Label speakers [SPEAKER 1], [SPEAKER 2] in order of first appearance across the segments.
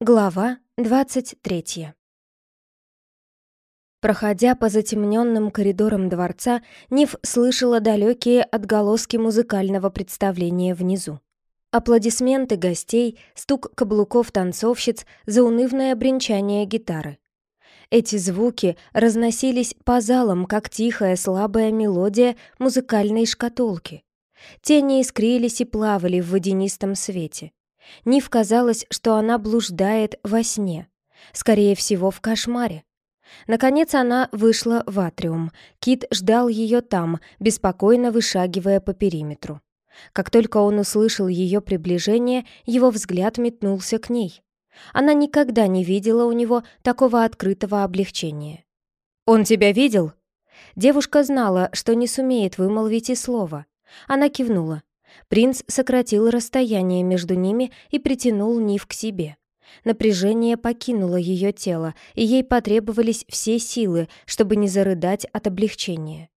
[SPEAKER 1] Глава 23 Проходя по затемненным коридорам дворца, Нив слышала далекие отголоски музыкального представления внизу. Аплодисменты гостей, стук каблуков танцовщиц, заунывное бренчание гитары. Эти звуки разносились по залам, как тихая слабая мелодия музыкальной шкатулки. Тени искрились и плавали в водянистом свете. Нив казалось, что она блуждает во сне. Скорее всего, в кошмаре. Наконец она вышла в атриум. Кит ждал ее там, беспокойно вышагивая по периметру. Как только он услышал ее приближение, его взгляд метнулся к ней. Она никогда не видела у него такого открытого облегчения. «Он тебя видел?» Девушка знала, что не сумеет вымолвить и слова. Она кивнула. Принц сократил расстояние между ними и притянул Нив к себе. Напряжение покинуло ее тело, и ей потребовались все силы, чтобы не зарыдать от облегчения.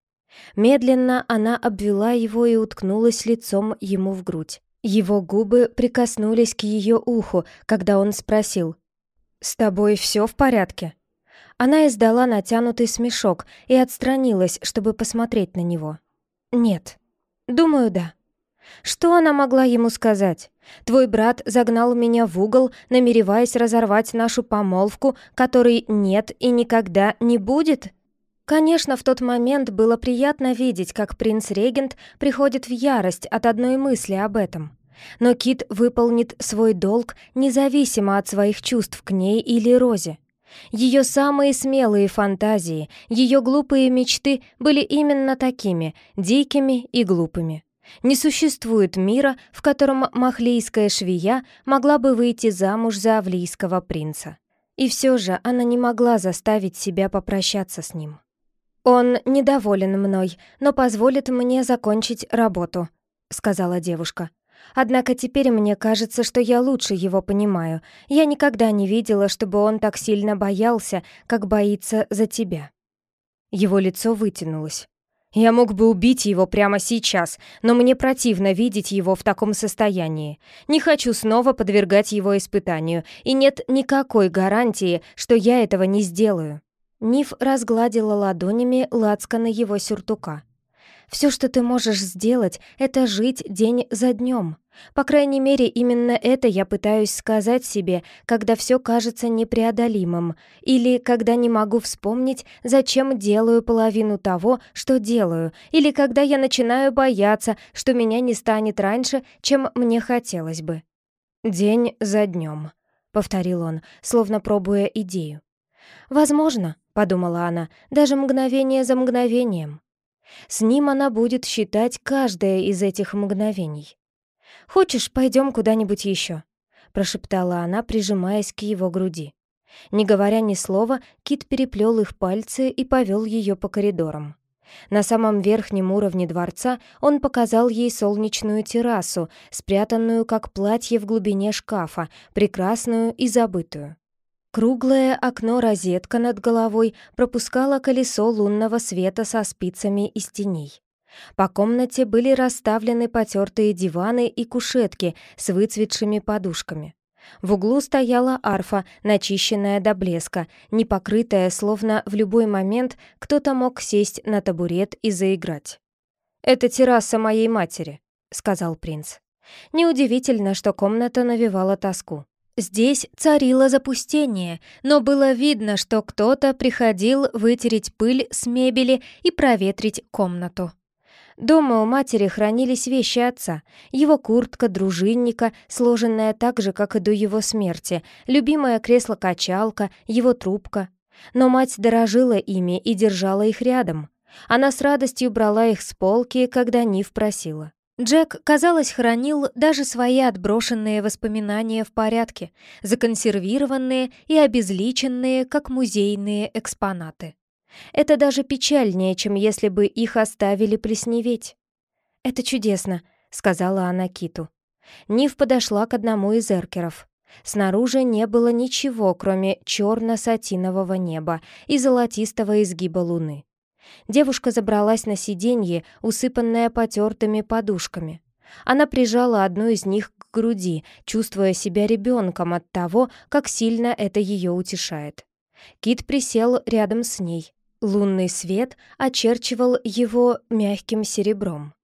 [SPEAKER 1] Медленно она обвела его и уткнулась лицом ему в грудь. Его губы прикоснулись к ее уху, когда он спросил «С тобой все в порядке?» Она издала натянутый смешок и отстранилась, чтобы посмотреть на него. «Нет. Думаю, да». Что она могла ему сказать? «Твой брат загнал меня в угол, намереваясь разорвать нашу помолвку, которой нет и никогда не будет?» Конечно, в тот момент было приятно видеть, как принц-регент приходит в ярость от одной мысли об этом. Но Кит выполнит свой долг независимо от своих чувств к ней или Розе. Ее самые смелые фантазии, ее глупые мечты были именно такими, дикими и глупыми. Не существует мира, в котором махлейская швея могла бы выйти замуж за авлийского принца. И все же она не могла заставить себя попрощаться с ним. «Он недоволен мной, но позволит мне закончить работу», — сказала девушка. «Однако теперь мне кажется, что я лучше его понимаю. Я никогда не видела, чтобы он так сильно боялся, как боится за тебя». Его лицо вытянулось. Я мог бы убить его прямо сейчас, но мне противно видеть его в таком состоянии. Не хочу снова подвергать его испытанию, и нет никакой гарантии, что я этого не сделаю». Ниф разгладила ладонями лацканы его сюртука. «Все, что ты можешь сделать, это жить день за днем. По крайней мере, именно это я пытаюсь сказать себе, когда все кажется непреодолимым, или когда не могу вспомнить, зачем делаю половину того, что делаю, или когда я начинаю бояться, что меня не станет раньше, чем мне хотелось бы. «День за днем», — повторил он, словно пробуя идею. «Возможно», — подумала она, — «даже мгновение за мгновением». С ним она будет считать каждое из этих мгновений. «Хочешь, пойдем куда-нибудь еще?» — прошептала она, прижимаясь к его груди. Не говоря ни слова, Кит переплел их пальцы и повел ее по коридорам. На самом верхнем уровне дворца он показал ей солнечную террасу, спрятанную как платье в глубине шкафа, прекрасную и забытую. Круглое окно-розетка над головой пропускало колесо лунного света со спицами из теней. По комнате были расставлены потертые диваны и кушетки с выцветшими подушками. В углу стояла арфа, начищенная до блеска, не покрытая, словно в любой момент кто-то мог сесть на табурет и заиграть. «Это терраса моей матери», — сказал принц. Неудивительно, что комната навевала тоску. Здесь царило запустение, но было видно, что кто-то приходил вытереть пыль с мебели и проветрить комнату. Дома у матери хранились вещи отца, его куртка, дружинника, сложенная так же, как и до его смерти, любимое кресло-качалка, его трубка. Но мать дорожила ими и держала их рядом. Она с радостью брала их с полки, когда Нив просила. Джек, казалось, хранил даже свои отброшенные воспоминания в порядке, законсервированные и обезличенные, как музейные экспонаты. Это даже печальнее, чем если бы их оставили плесневеть. «Это чудесно», — сказала она Киту. Нив подошла к одному из эркеров. Снаружи не было ничего, кроме черно-сатинового неба и золотистого изгиба луны. Девушка забралась на сиденье, усыпанное потертыми подушками. Она прижала одну из них к груди, чувствуя себя ребенком от того, как сильно это ее утешает. Кит присел рядом с ней. Лунный свет очерчивал его мягким серебром.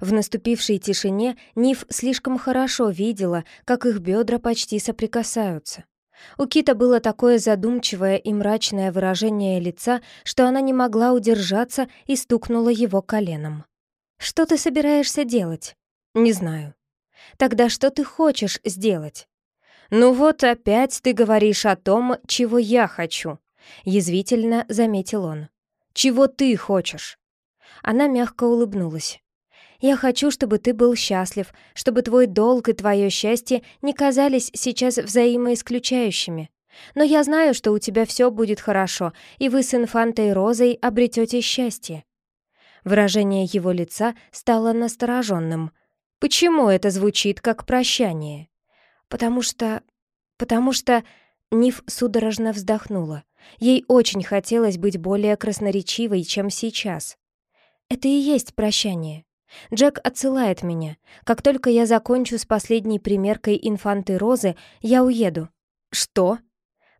[SPEAKER 1] В наступившей тишине Ниф слишком хорошо видела, как их бедра почти соприкасаются. У Кита было такое задумчивое и мрачное выражение лица, что она не могла удержаться и стукнула его коленом. «Что ты собираешься делать?» «Не знаю». «Тогда что ты хочешь сделать?» «Ну вот опять ты говоришь о том, чего я хочу», — язвительно заметил он. «Чего ты хочешь?» Она мягко улыбнулась. «Я хочу, чтобы ты был счастлив, чтобы твой долг и твое счастье не казались сейчас взаимоисключающими. Но я знаю, что у тебя все будет хорошо, и вы с инфантой Розой обретете счастье». Выражение его лица стало настороженным. «Почему это звучит как прощание?» «Потому что... потому что...» Ниф судорожно вздохнула. Ей очень хотелось быть более красноречивой, чем сейчас. «Это и есть прощание. Джек отсылает меня. Как только я закончу с последней примеркой инфанты Розы, я уеду». «Что?»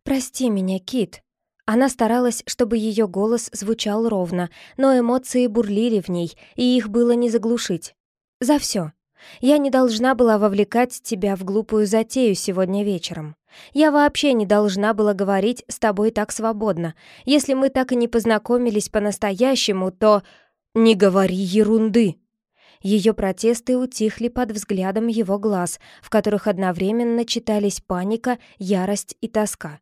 [SPEAKER 1] «Прости меня, Кит». Она старалась, чтобы ее голос звучал ровно, но эмоции бурлили в ней, и их было не заглушить. «За все. Я не должна была вовлекать тебя в глупую затею сегодня вечером. Я вообще не должна была говорить с тобой так свободно. Если мы так и не познакомились по-настоящему, то... Не говори ерунды!» Ее протесты утихли под взглядом его глаз, в которых одновременно читались паника, ярость и тоска.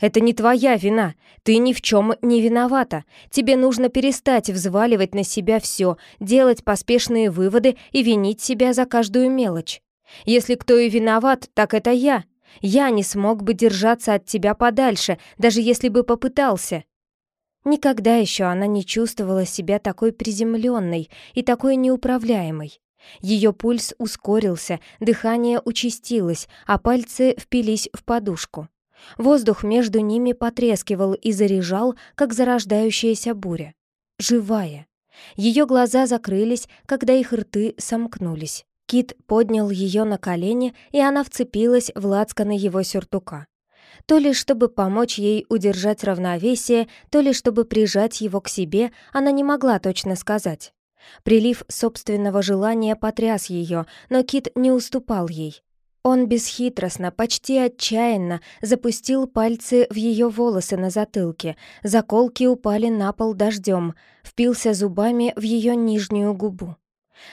[SPEAKER 1] «Это не твоя вина. Ты ни в чем не виновата. Тебе нужно перестать взваливать на себя все, делать поспешные выводы и винить себя за каждую мелочь. Если кто и виноват, так это я. Я не смог бы держаться от тебя подальше, даже если бы попытался. Никогда еще она не чувствовала себя такой приземленной и такой неуправляемой. Ее пульс ускорился, дыхание участилось, а пальцы впились в подушку. Воздух между ними потрескивал и заряжал, как зарождающаяся буря. Живая. Ее глаза закрылись, когда их рты сомкнулись. Кит поднял ее на колени, и она вцепилась в лацканы его сюртука. То ли чтобы помочь ей удержать равновесие, то ли чтобы прижать его к себе, она не могла точно сказать. Прилив собственного желания потряс ее, но Кит не уступал ей. Он бесхитростно, почти отчаянно запустил пальцы в ее волосы на затылке, заколки упали на пол дождем, впился зубами в ее нижнюю губу.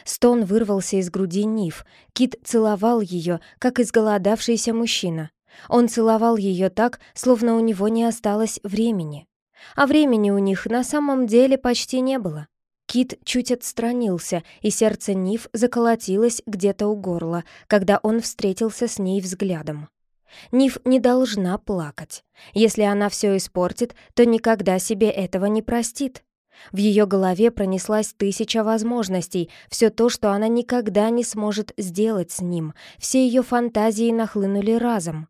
[SPEAKER 1] Стон вырвался из груди Нив. Кит целовал ее, как изголодавшийся мужчина. Он целовал ее так, словно у него не осталось времени. А времени у них на самом деле почти не было. Кит чуть отстранился, и сердце Нив заколотилось где-то у горла, когда он встретился с ней взглядом. Нив не должна плакать. Если она все испортит, то никогда себе этого не простит. В ее голове пронеслась тысяча возможностей, все то, что она никогда не сможет сделать с ним, все ее фантазии нахлынули разом.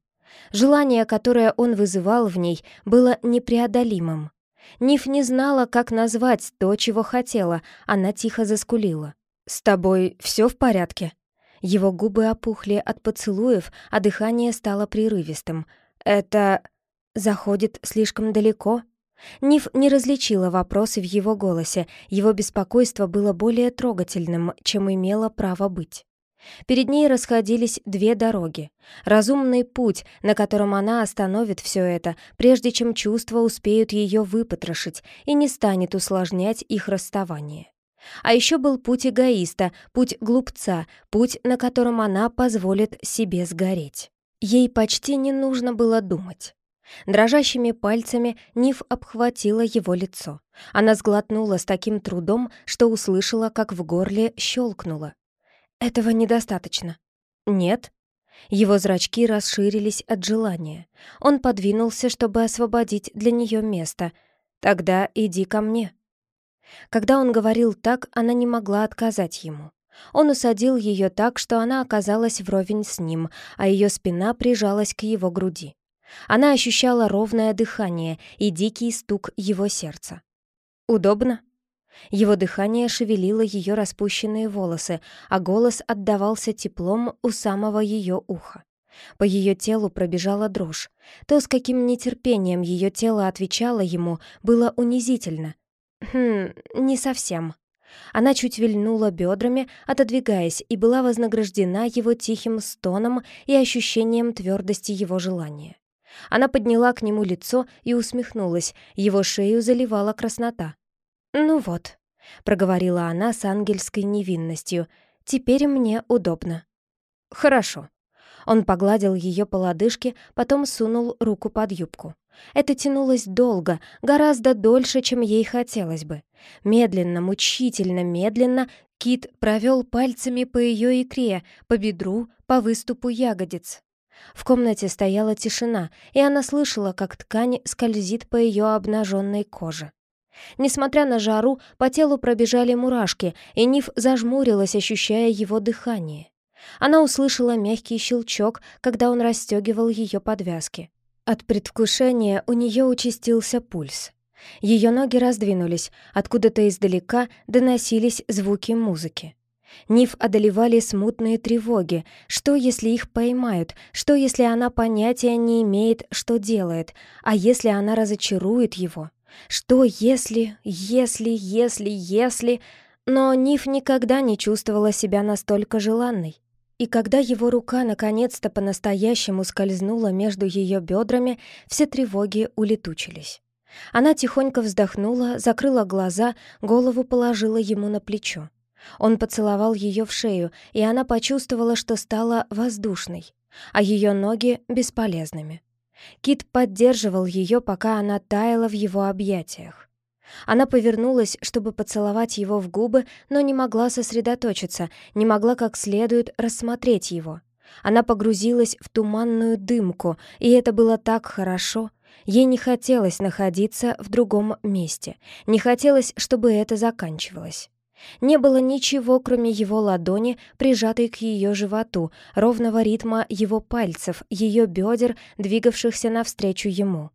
[SPEAKER 1] Желание, которое он вызывал в ней, было непреодолимым. Ниф не знала, как назвать то, чего хотела, она тихо заскулила. «С тобой все в порядке?» Его губы опухли от поцелуев, а дыхание стало прерывистым. «Это... заходит слишком далеко?» Ниф не различила вопросы в его голосе, его беспокойство было более трогательным, чем имело право быть. Перед ней расходились две дороги. Разумный путь, на котором она остановит все это, прежде чем чувства успеют ее выпотрошить и не станет усложнять их расставание. А еще был путь эгоиста, путь глупца, путь, на котором она позволит себе сгореть. Ей почти не нужно было думать. Дрожащими пальцами Ниф обхватила его лицо. Она сглотнула с таким трудом, что услышала, как в горле щелкнуло. «Этого недостаточно». «Нет?» Его зрачки расширились от желания. Он подвинулся, чтобы освободить для нее место. «Тогда иди ко мне». Когда он говорил так, она не могла отказать ему. Он усадил ее так, что она оказалась вровень с ним, а ее спина прижалась к его груди. Она ощущала ровное дыхание и дикий стук его сердца. «Удобно?» Его дыхание шевелило ее распущенные волосы, а голос отдавался теплом у самого ее уха. По ее телу пробежала дрожь. То, с каким нетерпением ее тело отвечало ему, было унизительно. Хм, не совсем. Она чуть вильнула бедрами, отодвигаясь, и была вознаграждена его тихим стоном и ощущением твердости его желания. Она подняла к нему лицо и усмехнулась, его шею заливала краснота. «Ну вот», — проговорила она с ангельской невинностью, — «теперь мне удобно». «Хорошо». Он погладил ее по лодыжке, потом сунул руку под юбку. Это тянулось долго, гораздо дольше, чем ей хотелось бы. Медленно, мучительно, медленно Кит провел пальцами по ее икре, по бедру, по выступу ягодиц. В комнате стояла тишина, и она слышала, как ткань скользит по ее обнаженной коже. Несмотря на жару, по телу пробежали мурашки, и Ниф зажмурилась, ощущая его дыхание. Она услышала мягкий щелчок, когда он расстегивал ее подвязки. От предвкушения у нее участился пульс. Ее ноги раздвинулись, откуда-то издалека доносились звуки музыки. Ниф одолевали смутные тревоги. Что, если их поймают? Что, если она понятия не имеет, что делает? А если она разочарует его? Что, если, если, если, если... Но Ниф никогда не чувствовала себя настолько желанной. И когда его рука наконец-то по-настоящему скользнула между ее бедрами, все тревоги улетучились. Она тихонько вздохнула, закрыла глаза, голову положила ему на плечо. Он поцеловал ее в шею, и она почувствовала, что стала воздушной, а ее ноги — бесполезными. Кит поддерживал ее, пока она таяла в его объятиях. Она повернулась, чтобы поцеловать его в губы, но не могла сосредоточиться, не могла как следует рассмотреть его. Она погрузилась в туманную дымку, и это было так хорошо. Ей не хотелось находиться в другом месте, не хотелось, чтобы это заканчивалось. Не было ничего, кроме его ладони, прижатой к ее животу, ровного ритма его пальцев, ее бедер, двигавшихся навстречу ему.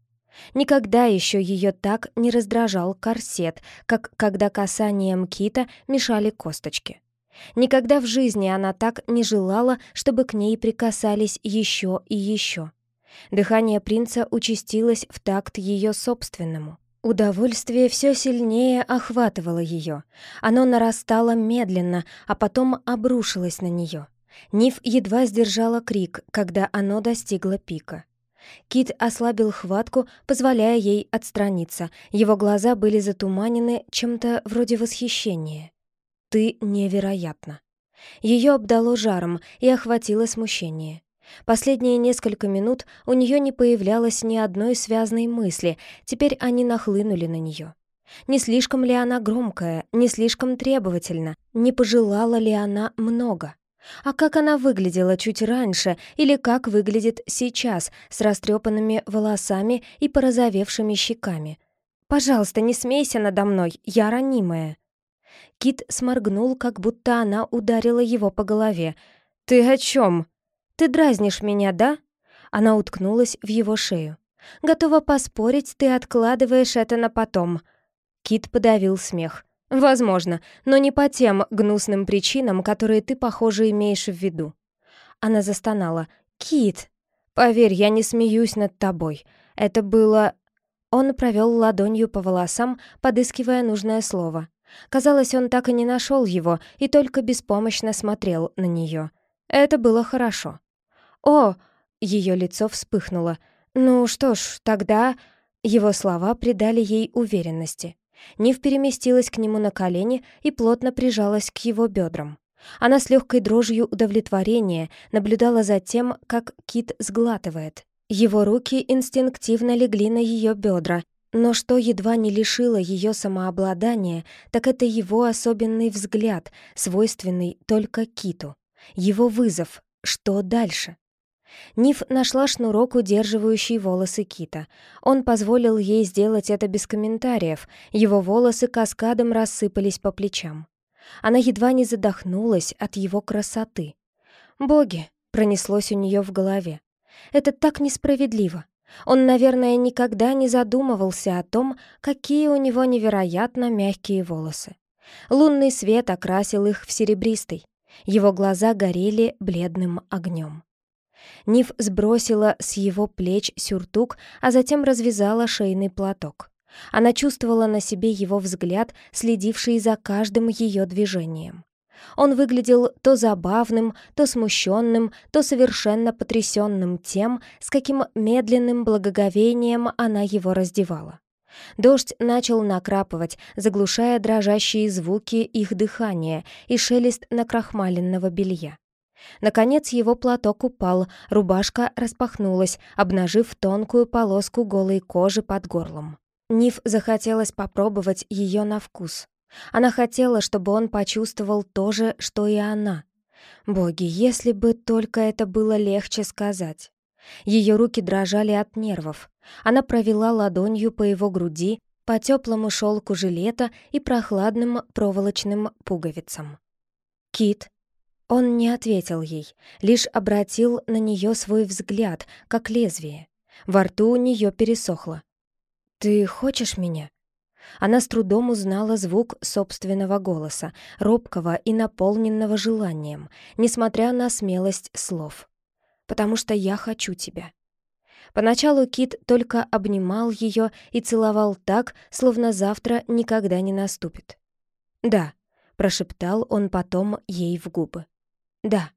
[SPEAKER 1] Никогда еще ее так не раздражал корсет, как когда касанием кита мешали косточки. Никогда в жизни она так не желала, чтобы к ней прикасались еще и еще. Дыхание принца участилось в такт ее собственному. Удовольствие все сильнее охватывало ее. Оно нарастало медленно, а потом обрушилось на нее. Ниф едва сдержала крик, когда оно достигло пика. Кит ослабил хватку, позволяя ей отстраниться. Его глаза были затуманены чем-то вроде восхищения. «Ты невероятна». Ее обдало жаром и охватило смущение. Последние несколько минут у нее не появлялось ни одной связной мысли, теперь они нахлынули на нее. Не слишком ли она громкая, не слишком требовательна, не пожелала ли она много? А как она выглядела чуть раньше или как выглядит сейчас с растрепанными волосами и порозовевшими щеками? «Пожалуйста, не смейся надо мной, я ранимая». Кит сморгнул, как будто она ударила его по голове. «Ты о чем? Ты дразнишь меня, да?» Она уткнулась в его шею. «Готова поспорить, ты откладываешь это на потом». Кит подавил смех. «Возможно, но не по тем гнусным причинам, которые ты, похоже, имеешь в виду». Она застонала. «Кит, поверь, я не смеюсь над тобой. Это было...» Он провел ладонью по волосам, подыскивая нужное слово. Казалось, он так и не нашел его и только беспомощно смотрел на нее. Это было хорошо. «О!» — ее лицо вспыхнуло. «Ну что ж, тогда...» Его слова придали ей уверенности. Нив переместилась к нему на колени и плотно прижалась к его бедрам. Она с легкой дрожью удовлетворения наблюдала за тем, как Кит сглатывает. Его руки инстинктивно легли на ее бедра, но что едва не лишило ее самообладания, так это его особенный взгляд, свойственный только Киту. Его вызов. Что дальше? Ниф нашла шнурок, удерживающий волосы Кита. Он позволил ей сделать это без комментариев, его волосы каскадом рассыпались по плечам. Она едва не задохнулась от его красоты. «Боги!» — пронеслось у нее в голове. «Это так несправедливо. Он, наверное, никогда не задумывался о том, какие у него невероятно мягкие волосы. Лунный свет окрасил их в серебристый. Его глаза горели бледным огнем. Ниф сбросила с его плеч сюртук, а затем развязала шейный платок. Она чувствовала на себе его взгляд, следивший за каждым ее движением. Он выглядел то забавным, то смущенным, то совершенно потрясенным тем, с каким медленным благоговением она его раздевала. Дождь начал накрапывать, заглушая дрожащие звуки их дыхания и шелест накрахмаленного белья. Наконец его платок упал, рубашка распахнулась, обнажив тонкую полоску голой кожи под горлом. Ниф захотелось попробовать ее на вкус. Она хотела, чтобы он почувствовал то же, что и она. Боги, если бы только это было легче сказать. Ее руки дрожали от нервов. Она провела ладонью по его груди, по теплому шелку жилета и прохладным проволочным пуговицам. «Кит», он не ответил ей, лишь обратил на нее свой взгляд, как лезвие. Во рту у нее пересохло. «Ты хочешь меня?» Она с трудом узнала звук собственного голоса, робкого и наполненного желанием, несмотря на смелость слов. «Потому что я хочу тебя». Поначалу Кит только обнимал ее и целовал так, словно завтра никогда не наступит. «Да», — прошептал он потом ей в губы. Да.